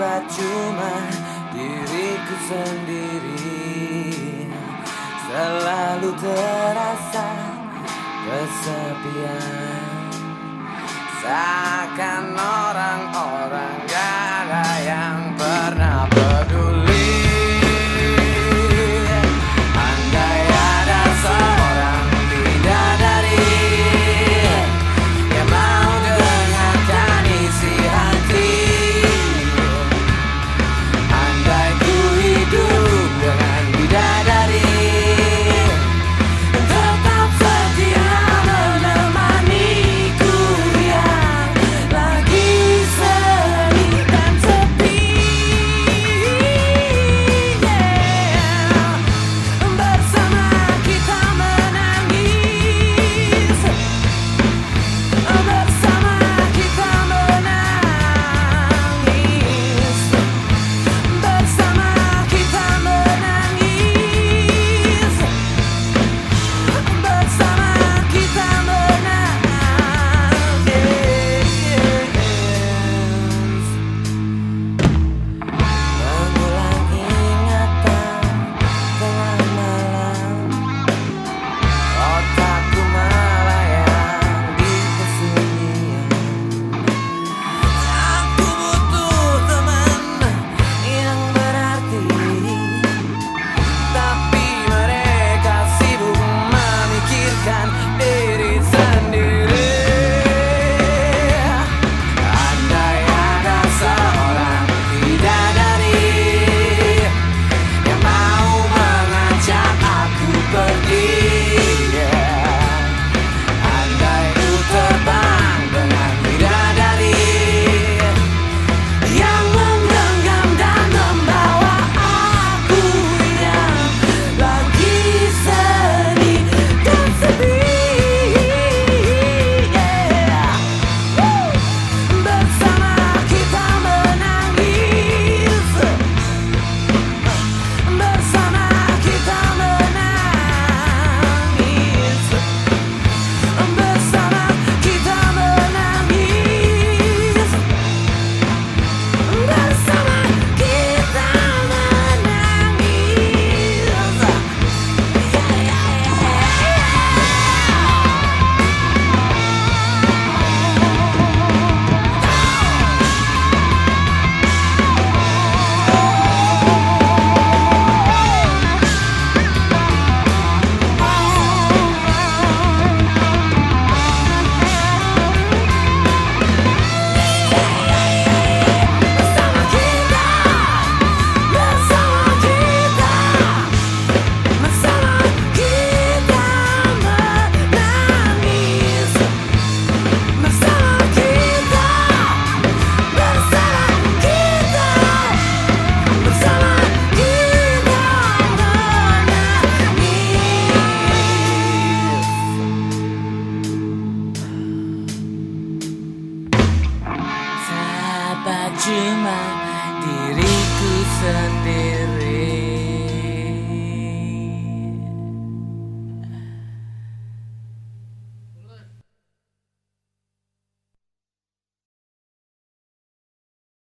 hebat cuma diriku sendiri. Selalu terasa kesepian. Seakan diriku sendiri.